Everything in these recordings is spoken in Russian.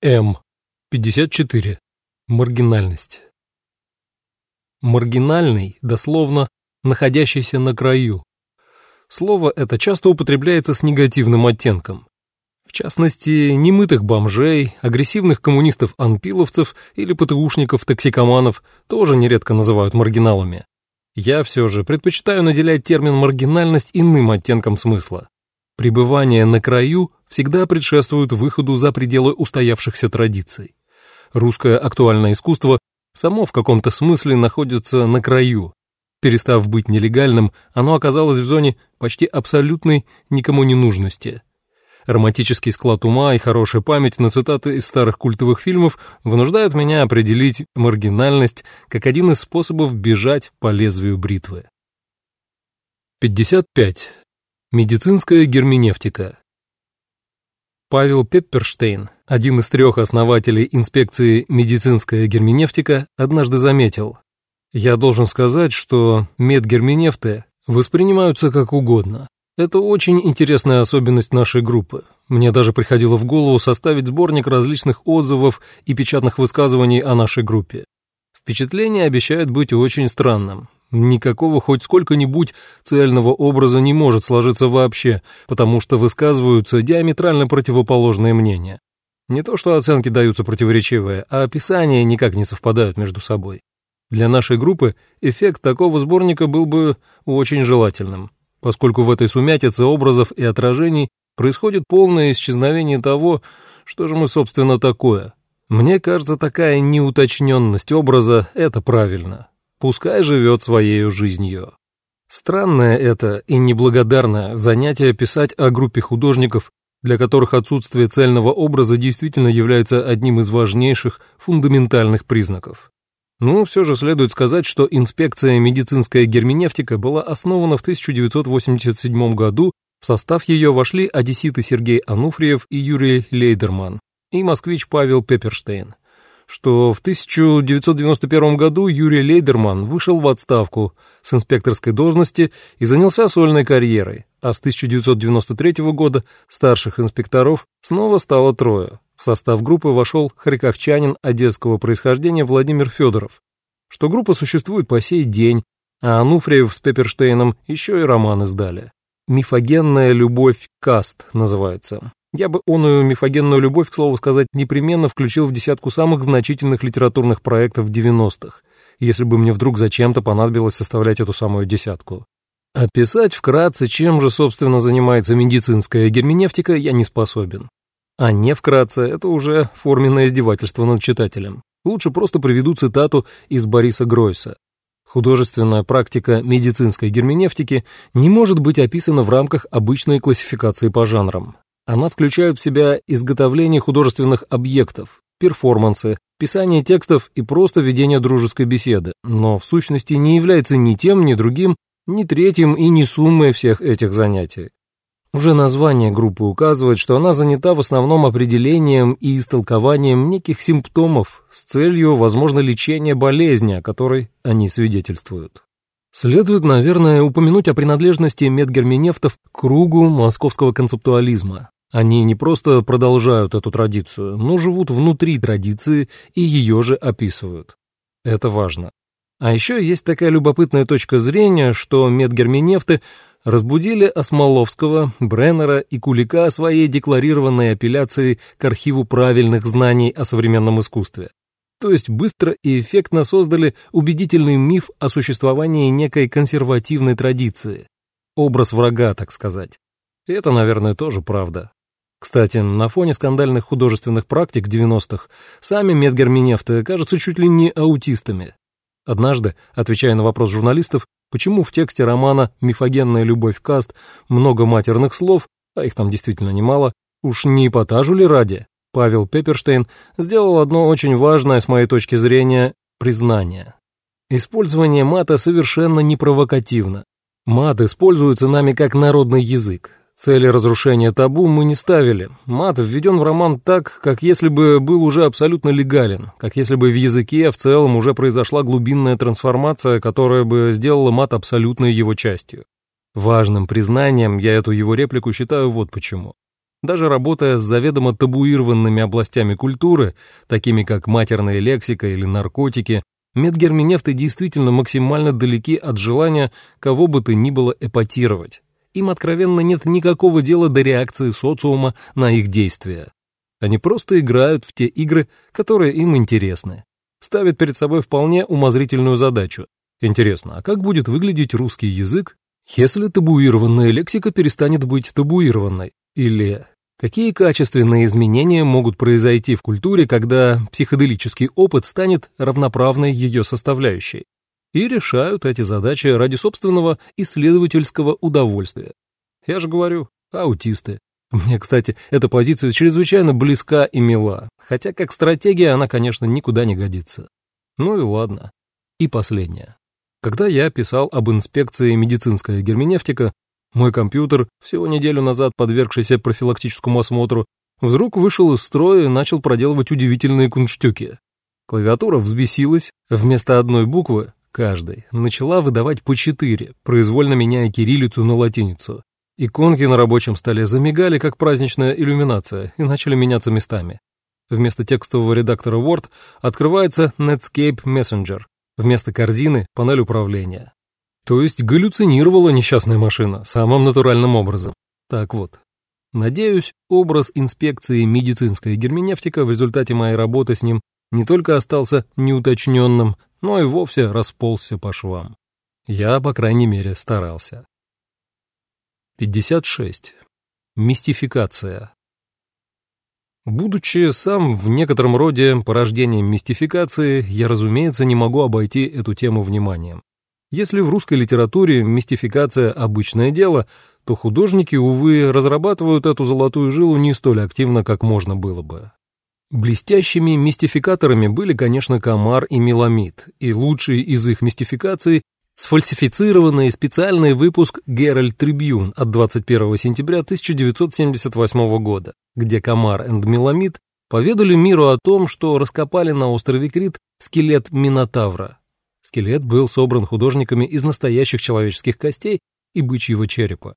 М. 54. Маргинальность. Маргинальный, дословно, находящийся на краю. Слово это часто употребляется с негативным оттенком. В частности, немытых бомжей, агрессивных коммунистов-анпиловцев или ПТУшников-токсикоманов тоже нередко называют маргиналами. Я все же предпочитаю наделять термин «маргинальность» иным оттенком смысла. Пребывание на краю всегда предшествует выходу за пределы устоявшихся традиций. Русское актуальное искусство само в каком-то смысле находится на краю. Перестав быть нелегальным, оно оказалось в зоне почти абсолютной никому не нужности. Романтический склад ума и хорошая память на цитаты из старых культовых фильмов вынуждают меня определить маргинальность как один из способов бежать по лезвию бритвы. 55. Медицинская герменевтика. Павел Пепперштейн, один из трех основателей инспекции «Медицинская герменевтика», однажды заметил, «Я должен сказать, что медгерменевты воспринимаются как угодно. Это очень интересная особенность нашей группы. Мне даже приходило в голову составить сборник различных отзывов и печатных высказываний о нашей группе. Впечатление обещает быть очень странным. Никакого хоть сколько-нибудь цельного образа не может сложиться вообще, потому что высказываются диаметрально противоположные мнения. Не то что оценки даются противоречивые, а описания никак не совпадают между собой. Для нашей группы эффект такого сборника был бы очень желательным, поскольку в этой сумятице образов и отражений происходит полное исчезновение того, что же мы, собственно, такое. Мне кажется, такая неуточненность образа — это правильно. Пускай живет своей жизнью. Странное это и неблагодарное занятие писать о группе художников, для которых отсутствие цельного образа действительно является одним из важнейших фундаментальных признаков. Ну, все же следует сказать, что инспекция медицинская герменевтика была основана в 1987 году, в состав ее вошли одесситы Сергей Ануфриев и Юрий Лейдерман и москвич Павел Пепперштейн что в 1991 году Юрий Лейдерман вышел в отставку с инспекторской должности и занялся сольной карьерой, а с 1993 года старших инспекторов снова стало трое. В состав группы вошел харьковчанин одесского происхождения Владимир Федоров, что группа существует по сей день, а Ануфриев с Пепперштейном еще и роман издали. «Мифогенная любовь Каст» называется. Я бы оную мифогенную любовь, к слову сказать, непременно включил в десятку самых значительных литературных проектов 90-х, если бы мне вдруг зачем-то понадобилось составлять эту самую десятку. Описать вкратце, чем же, собственно, занимается медицинская герменевтика, я не способен. А не вкратце, это уже форменное издевательство над читателем. Лучше просто приведу цитату из Бориса Гройса. Художественная практика медицинской герменевтики не может быть описана в рамках обычной классификации по жанрам. Она включает в себя изготовление художественных объектов, перформансы, писание текстов и просто ведение дружеской беседы, но в сущности не является ни тем, ни другим, ни третьим и ни суммой всех этих занятий. Уже название группы указывает, что она занята в основном определением и истолкованием неких симптомов с целью, возможно, лечения болезни, о которой они свидетельствуют. Следует, наверное, упомянуть о принадлежности медгерменевтов к кругу московского концептуализма, они не просто продолжают эту традицию, но живут внутри традиции и ее же описывают. Это важно. А еще есть такая любопытная точка зрения, что медгерменевты разбудили Осмоловского, Бреннера и Кулика своей декларированной апелляцией к архиву правильных знаний о современном искусстве. То есть быстро и эффектно создали убедительный миф о существовании некой консервативной традиции. Образ врага, так сказать. Это, наверное, тоже правда. Кстати, на фоне скандальных художественных практик 90-х сами медгерменевты кажутся чуть ли не аутистами. Однажды, отвечая на вопрос журналистов, почему в тексте романа «Мифогенная любовь Каст» много матерных слов, а их там действительно немало, уж не эпатажу ли ради, Павел Пепперштейн сделал одно очень важное, с моей точки зрения, признание. Использование мата совершенно не провокативно. Мат используется нами как народный язык, Цели разрушения табу мы не ставили. Мат введен в роман так, как если бы был уже абсолютно легален, как если бы в языке в целом уже произошла глубинная трансформация, которая бы сделала мат абсолютной его частью. Важным признанием я эту его реплику считаю вот почему. Даже работая с заведомо табуированными областями культуры, такими как матерная лексика или наркотики, медгерменевты действительно максимально далеки от желания кого бы то ни было эпатировать. Им откровенно нет никакого дела до реакции социума на их действия. Они просто играют в те игры, которые им интересны. Ставят перед собой вполне умозрительную задачу. Интересно, а как будет выглядеть русский язык, если табуированная лексика перестанет быть табуированной? Или какие качественные изменения могут произойти в культуре, когда психоделический опыт станет равноправной ее составляющей? И решают эти задачи ради собственного исследовательского удовольствия. Я же говорю, аутисты. Мне, кстати, эта позиция чрезвычайно близка и мила, хотя как стратегия она, конечно, никуда не годится. Ну и ладно. И последнее. Когда я писал об инспекции медицинская герменевтика, мой компьютер, всего неделю назад подвергшийся профилактическому осмотру, вдруг вышел из строя и начал проделывать удивительные кунштюки. Клавиатура взбесилась, вместо одной буквы, каждой, начала выдавать по четыре, произвольно меняя кириллицу на латиницу. Иконки на рабочем столе замигали, как праздничная иллюминация, и начали меняться местами. Вместо текстового редактора Word открывается Netscape Messenger, вместо корзины — панель управления. То есть галлюцинировала несчастная машина самым натуральным образом. Так вот. Надеюсь, образ инспекции медицинская герменевтика в результате моей работы с ним не только остался неуточненным, но и вовсе расползся по швам. Я, по крайней мере, старался. 56. Мистификация. Будучи сам в некотором роде порождением мистификации, я, разумеется, не могу обойти эту тему вниманием. Если в русской литературе мистификация – обычное дело, то художники, увы, разрабатывают эту золотую жилу не столь активно, как можно было бы. Блестящими мистификаторами были, конечно, Комар и Меламид, и лучший из их мистификаций сфальсифицированный специальный выпуск «Геральт Трибьюн» от 21 сентября 1978 года, где Камар и Меламид поведали миру о том, что раскопали на острове Крит скелет Минотавра. Скелет был собран художниками из настоящих человеческих костей и бычьего черепа.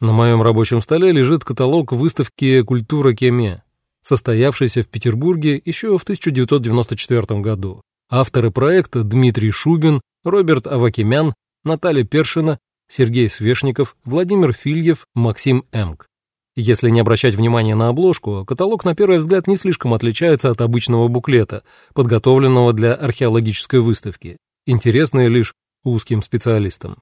На моем рабочем столе лежит каталог выставки «Культура Кеме», состоявшейся в Петербурге еще в 1994 году. Авторы проекта Дмитрий Шубин, Роберт Авакимян, Наталья Першина, Сергей Свешников, Владимир Фильев, Максим Эмк. Если не обращать внимания на обложку, каталог на первый взгляд не слишком отличается от обычного буклета, подготовленного для археологической выставки, интересный лишь узким специалистам.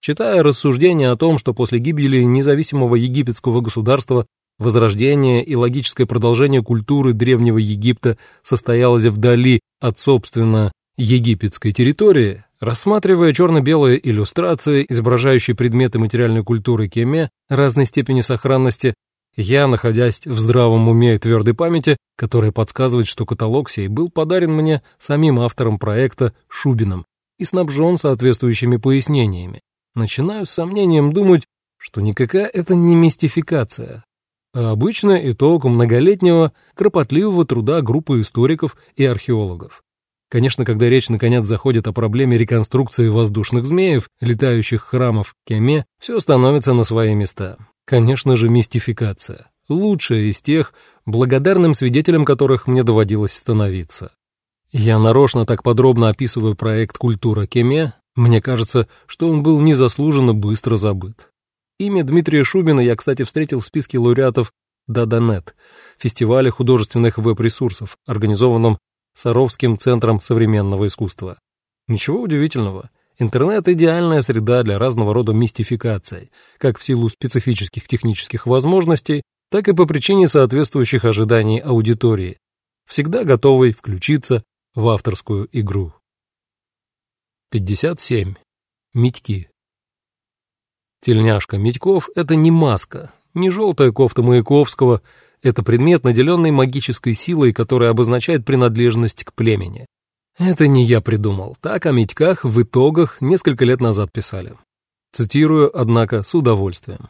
Читая рассуждения о том, что после гибели независимого египетского государства возрождение и логическое продолжение культуры Древнего Египта состоялось вдали от, собственно, египетской территории, Рассматривая черно-белые иллюстрации, изображающие предметы материальной культуры Кеме разной степени сохранности, я, находясь в здравом уме и твердой памяти, которая подсказывает, что каталог сей был подарен мне самим автором проекта Шубиным и снабжен соответствующими пояснениями, начинаю с сомнением думать, что никакая это не мистификация, а обычный итог многолетнего кропотливого труда группы историков и археологов. Конечно, когда речь наконец заходит о проблеме реконструкции воздушных змеев, летающих храмов Кеме, все становится на свои места. Конечно же, мистификация. Лучшая из тех, благодарным свидетелем которых мне доводилось становиться. Я нарочно так подробно описываю проект «Культура Кеме», мне кажется, что он был незаслуженно быстро забыт. Имя Дмитрия Шубина я, кстати, встретил в списке лауреатов Даданет, фестиваля художественных веб-ресурсов, организованном Саровским центром современного искусства. Ничего удивительного. Интернет — идеальная среда для разного рода мистификаций, как в силу специфических технических возможностей, так и по причине соответствующих ожиданий аудитории, всегда готовой включиться в авторскую игру. 57. Митьки. Тельняшка Митьков — это не маска, не желтая кофта Маяковского — это предмет, наделенный магической силой, которая обозначает принадлежность к племени. Это не я придумал, так о Митьках в итогах несколько лет назад писали. Цитирую, однако, с удовольствием.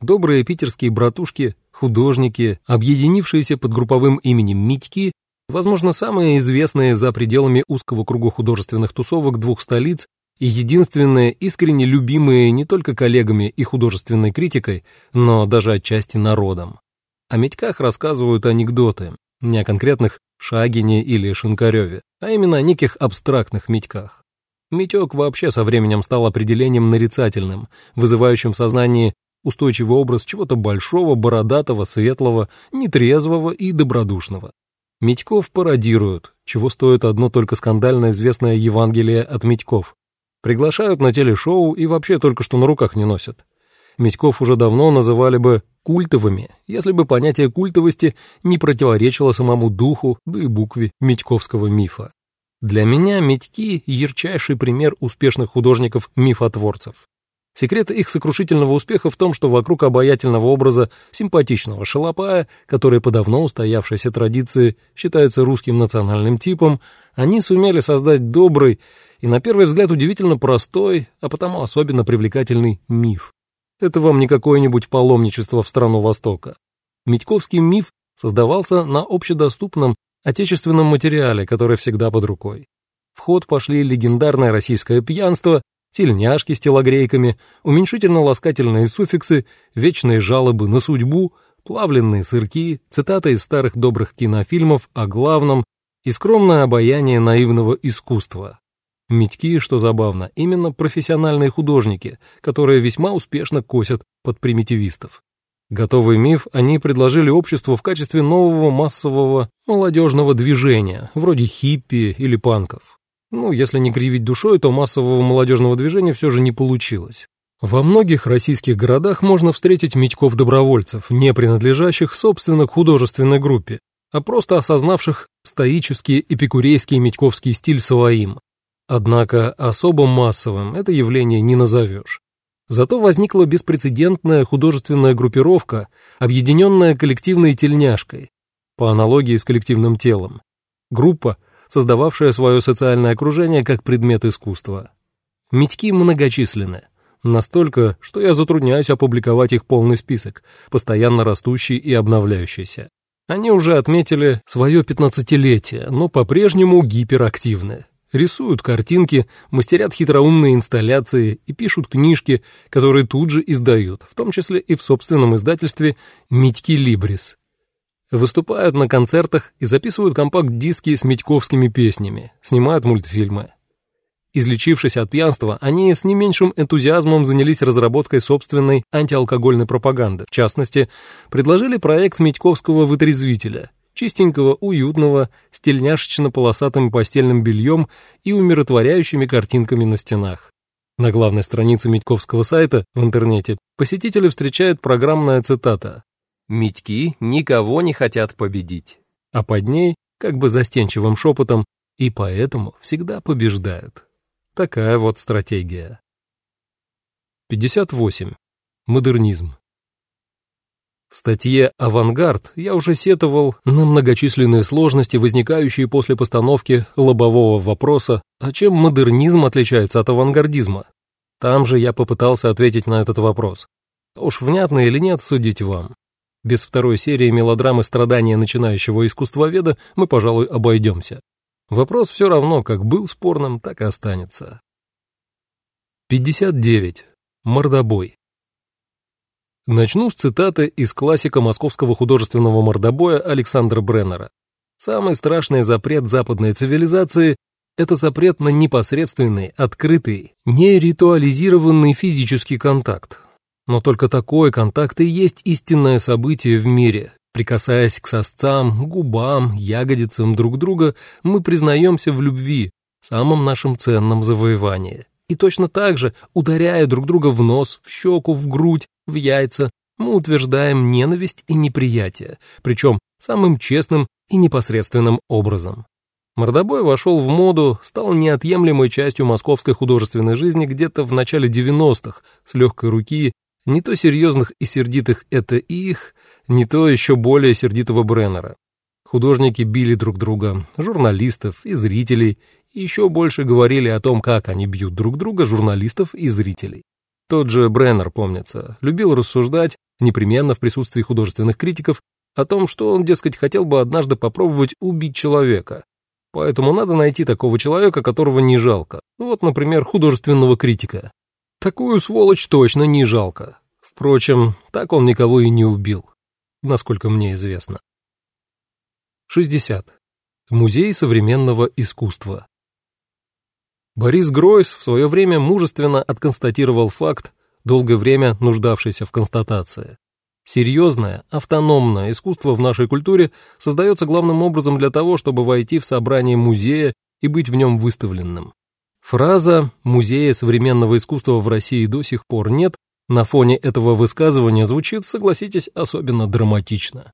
Добрые питерские братушки, художники, объединившиеся под групповым именем Митьки, возможно, самые известные за пределами узкого круга художественных тусовок двух столиц и единственные искренне любимые не только коллегами и художественной критикой, но даже отчасти народом. О Митьках рассказывают анекдоты, не о конкретных Шагине или Шинкареве, а именно о неких абстрактных Митьках. Митек вообще со временем стал определением нарицательным, вызывающим в сознании устойчивый образ чего-то большого, бородатого, светлого, нетрезвого и добродушного. Митьков пародируют, чего стоит одно только скандально известное Евангелие от Митьков. Приглашают на телешоу и вообще только что на руках не носят. Митьков уже давно называли бы культовыми, если бы понятие культовости не противоречило самому духу, да и букве Митьковского мифа. Для меня Митьки — ярчайший пример успешных художников-мифотворцев. Секрет их сокрушительного успеха в том, что вокруг обаятельного образа симпатичного шалопая, который по давно устоявшейся традиции считается русским национальным типом, они сумели создать добрый и, на первый взгляд, удивительно простой, а потому особенно привлекательный миф. Это вам не какое-нибудь паломничество в страну Востока. Митьковский миф создавался на общедоступном отечественном материале, который всегда под рукой. В ход пошли легендарное российское пьянство, тельняшки с телогрейками, уменьшительно-ласкательные суффиксы, вечные жалобы на судьбу, плавленные сырки, цитаты из старых добрых кинофильмов о главном и скромное обаяние наивного искусства. Митьки, что забавно, именно профессиональные художники, которые весьма успешно косят под примитивистов. Готовый миф они предложили обществу в качестве нового массового молодежного движения, вроде хиппи или панков. Ну, если не кривить душой, то массового молодежного движения все же не получилось. Во многих российских городах можно встретить митьков-добровольцев, не принадлежащих, собственно, к художественной группе, а просто осознавших стоический эпикурейский митьковский стиль своим, Однако особо массовым это явление не назовешь. Зато возникла беспрецедентная художественная группировка, объединенная коллективной тельняшкой, по аналогии с коллективным телом. Группа, создававшая свое социальное окружение как предмет искусства. Митьки многочисленны, настолько, что я затрудняюсь опубликовать их полный список, постоянно растущий и обновляющийся. Они уже отметили свое пятнадцатилетие, но по-прежнему гиперактивны рисуют картинки, мастерят хитроумные инсталляции и пишут книжки, которые тут же издают, в том числе и в собственном издательстве «Митьки Либрис». Выступают на концертах и записывают компакт-диски с митьковскими песнями, снимают мультфильмы. Излечившись от пьянства, они с не меньшим энтузиазмом занялись разработкой собственной антиалкогольной пропаганды. В частности, предложили проект Митьковского вытрезвителя, чистенького, уютного, с тельняшечно-полосатым постельным бельем и умиротворяющими картинками на стенах. На главной странице Митьковского сайта в интернете посетители встречают программная цитата «Митьки никого не хотят победить», а под ней, как бы застенчивым шепотом, «и поэтому всегда побеждают». Такая вот стратегия. 58. Модернизм. В статье «Авангард» я уже сетовал на многочисленные сложности, возникающие после постановки лобового вопроса, а чем модернизм отличается от авангардизма. Там же я попытался ответить на этот вопрос. Уж внятно или нет, судить вам. Без второй серии мелодрамы страдания начинающего искусствоведа мы, пожалуй, обойдемся. Вопрос все равно как был спорным, так и останется. 59. Мордобой. Начну с цитаты из классика московского художественного мордобоя Александра Бреннера. «Самый страшный запрет западной цивилизации — это запрет на непосредственный, открытый, не ритуализированный физический контакт. Но только такой контакт и есть истинное событие в мире. Прикасаясь к сосцам, губам, ягодицам друг друга, мы признаемся в любви, самом нашем ценном завоевании. И точно так же, ударяя друг друга в нос, в щеку, в грудь, в яйца, мы утверждаем ненависть и неприятие, причем самым честным и непосредственным образом. Мордобой вошел в моду, стал неотъемлемой частью московской художественной жизни где-то в начале 90-х, с легкой руки, не то серьезных и сердитых «это их», не то еще более сердитого Бреннера. Художники били друг друга, журналистов и зрителей, и еще больше говорили о том, как они бьют друг друга, журналистов и зрителей. Тот же Бреннер, помнится, любил рассуждать, непременно в присутствии художественных критиков, о том, что он, дескать, хотел бы однажды попробовать убить человека. Поэтому надо найти такого человека, которого не жалко. Вот, например, художественного критика. Такую сволочь точно не жалко. Впрочем, так он никого и не убил. насколько мне известно. 60. Музей современного искусства. Борис Гройс в свое время мужественно отконстатировал факт, долгое время нуждавшийся в констатации. Серьезное, автономное искусство в нашей культуре создается главным образом для того, чтобы войти в собрание музея и быть в нем выставленным. Фраза «музея современного искусства в России до сих пор нет» на фоне этого высказывания звучит, согласитесь, особенно драматично.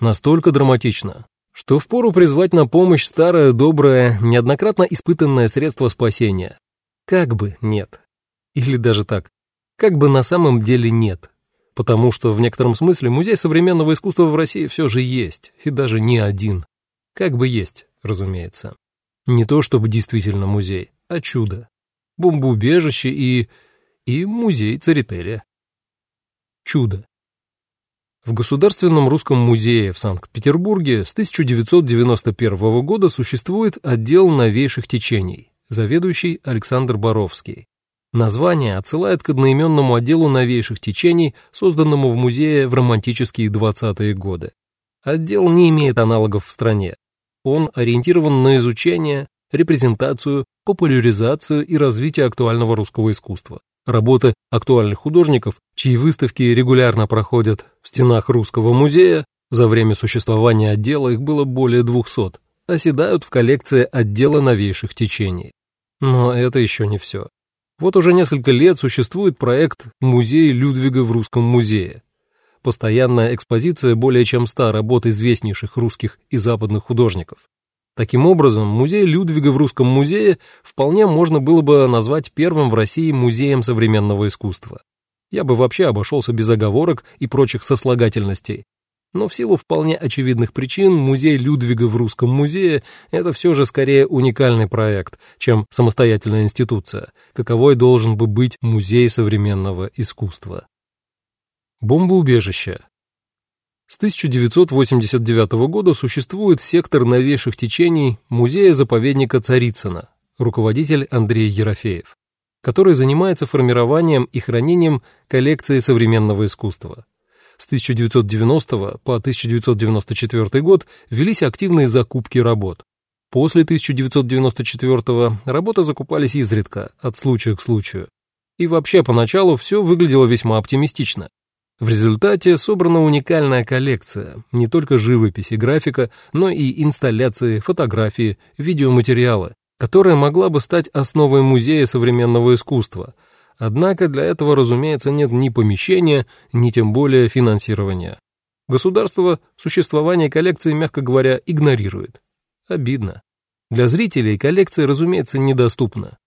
Настолько драматично, что впору призвать на помощь старое, доброе, неоднократно испытанное средство спасения. Как бы нет. Или даже так, как бы на самом деле нет. Потому что в некотором смысле музей современного искусства в России все же есть, и даже не один. Как бы есть, разумеется. Не то чтобы действительно музей, а чудо. Бомбоубежище и... и музей Церетели. Чудо. В Государственном русском музее в Санкт-Петербурге с 1991 года существует отдел новейших течений, заведующий Александр Боровский. Название отсылает к одноименному отделу новейших течений, созданному в музее в романтические 20-е годы. Отдел не имеет аналогов в стране. Он ориентирован на изучение, репрезентацию, популяризацию и развитие актуального русского искусства работы актуальных художников, чьи выставки регулярно проходят в стенах Русского музея, за время существования отдела их было более 200, оседают в коллекции отдела новейших течений. Но это еще не все. Вот уже несколько лет существует проект «Музей Людвига в Русском музее». Постоянная экспозиция более чем ста работ известнейших русских и западных художников. Таким образом, музей Людвига в Русском музее вполне можно было бы назвать первым в России музеем современного искусства. Я бы вообще обошелся без оговорок и прочих сослагательностей. Но в силу вполне очевидных причин музей Людвига в Русском музее – это все же скорее уникальный проект, чем самостоятельная институция, каковой должен бы быть музей современного искусства. Бомбоубежище с 1989 года существует сектор новейших течений музея-заповедника Царицына, руководитель Андрей Ерофеев, который занимается формированием и хранением коллекции современного искусства. С 1990 по 1994 год велись активные закупки работ. После 1994 работы закупались изредка, от случая к случаю. И вообще поначалу все выглядело весьма оптимистично. В результате собрана уникальная коллекция не только живописи, графика, но и инсталляции, фотографии, видеоматериалы, которая могла бы стать основой музея современного искусства. Однако для этого, разумеется, нет ни помещения, ни тем более финансирования. Государство существование коллекции, мягко говоря, игнорирует. Обидно. Для зрителей коллекция, разумеется, недоступна.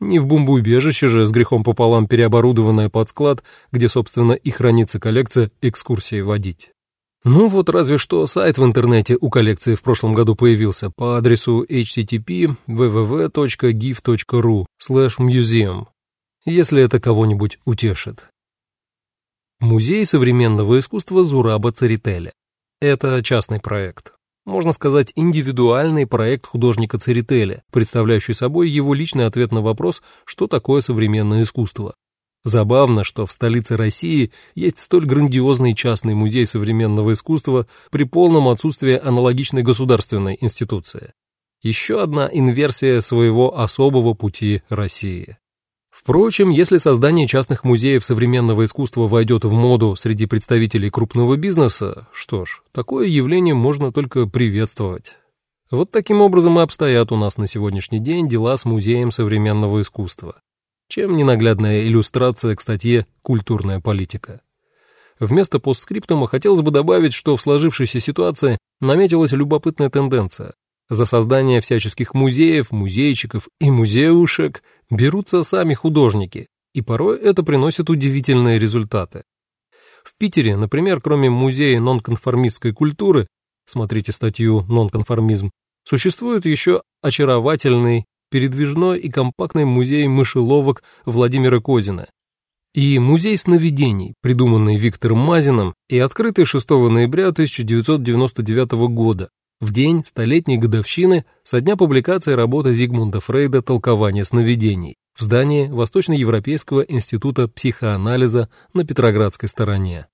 Не в бомбоубежище же с грехом пополам переоборудованное под склад, где, собственно, и хранится коллекция экскурсии водить. Ну вот разве что сайт в интернете у коллекции в прошлом году появился по адресу http www.gif.ru museum, если это кого-нибудь утешит. Музей современного искусства Зураба Церетели. Это частный проект можно сказать, индивидуальный проект художника Церетели, представляющий собой его личный ответ на вопрос, что такое современное искусство. Забавно, что в столице России есть столь грандиозный частный музей современного искусства при полном отсутствии аналогичной государственной институции. Еще одна инверсия своего особого пути России. Впрочем, если создание частных музеев современного искусства войдет в моду среди представителей крупного бизнеса, что ж, такое явление можно только приветствовать. Вот таким образом и обстоят у нас на сегодняшний день дела с Музеем современного искусства. Чем ненаглядная иллюстрация к статье «Культурная политика». Вместо постскриптума хотелось бы добавить, что в сложившейся ситуации наметилась любопытная тенденция. За создание всяческих музеев, музейчиков и музеушек берутся сами художники, и порой это приносит удивительные результаты. В Питере, например, кроме музея нонконформистской культуры, смотрите статью «Нонконформизм», существует еще очаровательный, передвижной и компактный музей мышеловок Владимира Козина и музей сновидений, придуманный Виктором Мазиным и открытый 6 ноября 1999 года в день столетней годовщины со дня публикации работы Зигмунда Фрейда «Толкование сновидений» в здании Восточноевропейского института психоанализа на Петроградской стороне.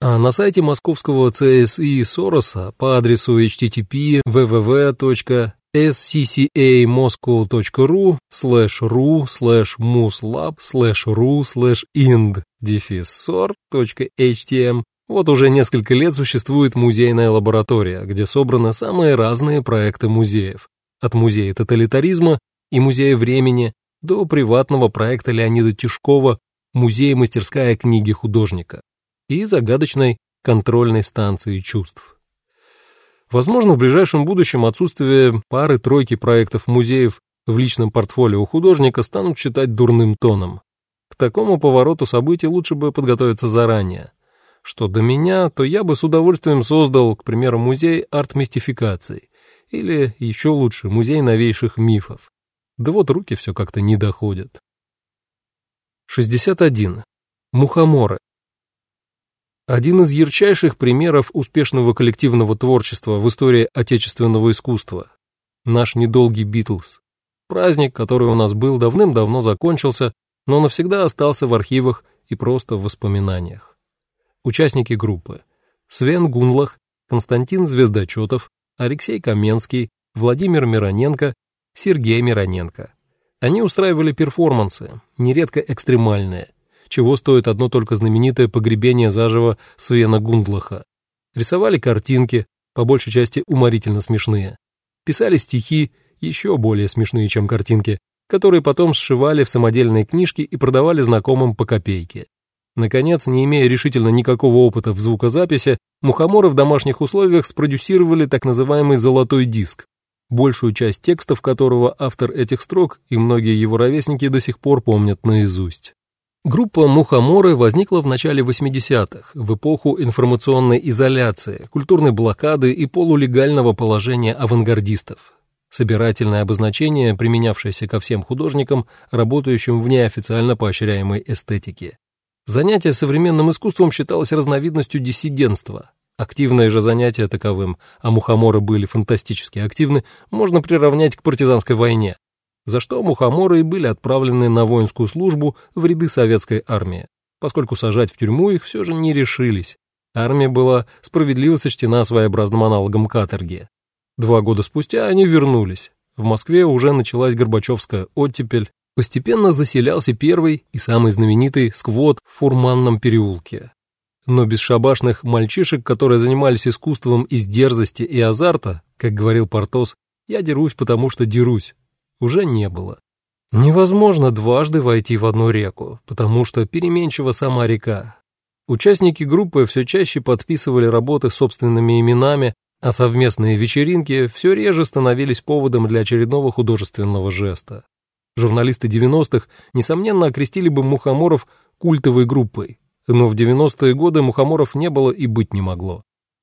А на сайте московского ЦСИ Сороса по адресу http www.sccamoscow.ru slash ru slash muslab slash ru slash ind defissor.htm вот уже несколько лет существует музейная лаборатория, где собраны самые разные проекты музеев. От музея тоталитаризма и музея времени до приватного проекта Леонида Тишкова «Музей-мастерская книги художника» и загадочной контрольной станции чувств. Возможно, в ближайшем будущем отсутствие пары-тройки проектов музеев в личном портфолио художника станут считать дурным тоном. К такому повороту событий лучше бы подготовиться заранее. Что до меня, то я бы с удовольствием создал, к примеру, музей арт-мистификаций, или еще лучше, музей новейших мифов. Да вот руки все как-то не доходят. 61. Мухоморы. Один из ярчайших примеров успешного коллективного творчества в истории отечественного искусства. Наш недолгий Битлз. Праздник, который у нас был, давным-давно закончился, но навсегда остался в архивах и просто в воспоминаниях. Участники группы. Свен Гунлах, Константин Звездочетов, Алексей Каменский, Владимир Мироненко, Сергей Мироненко. Они устраивали перформансы, нередко экстремальные, чего стоит одно только знаменитое погребение заживо Свена Гундлаха. Рисовали картинки, по большей части уморительно смешные. Писали стихи, еще более смешные, чем картинки, которые потом сшивали в самодельные книжки и продавали знакомым по копейке. Наконец, не имея решительно никакого опыта в звукозаписи, мухоморы в домашних условиях спродюсировали так называемый «золотой диск», большую часть текстов которого автор этих строк и многие его ровесники до сих пор помнят наизусть. Группа «Мухоморы» возникла в начале 80-х, в эпоху информационной изоляции, культурной блокады и полулегального положения авангардистов. Собирательное обозначение, применявшееся ко всем художникам, работающим в неофициально поощряемой эстетике. Занятие современным искусством считалось разновидностью диссидентства. Активное же занятие таковым, а мухоморы были фантастически активны, можно приравнять к партизанской войне, за что мухоморы и были отправлены на воинскую службу в ряды советской армии, поскольку сажать в тюрьму их все же не решились. Армия была справедливо сочтена своеобразным аналогом каторги. Два года спустя они вернулись. В Москве уже началась Горбачевская оттепель, Постепенно заселялся первый и самый знаменитый сквот в Фурманном переулке. Но бесшабашных мальчишек, которые занимались искусством из дерзости и азарта, как говорил Портос, «я дерусь, потому что дерусь», уже не было. Невозможно дважды войти в одну реку, потому что переменчива сама река. Участники группы все чаще подписывали работы собственными именами, а совместные вечеринки все реже становились поводом для очередного художественного жеста. Журналисты 90-х, несомненно, окрестили бы мухоморов культовой группой, но в 90-е годы мухоморов не было и быть не могло.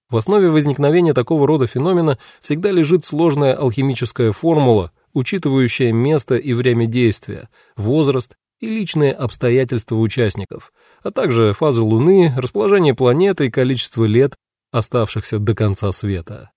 В основе возникновения такого рода феномена всегда лежит сложная алхимическая формула, учитывающая место и время действия, возраст и личные обстоятельства участников, а также фазы Луны, расположение планеты и количество лет, оставшихся до конца света.